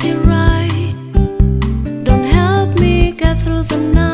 crazy ride. Don't help me get through the night.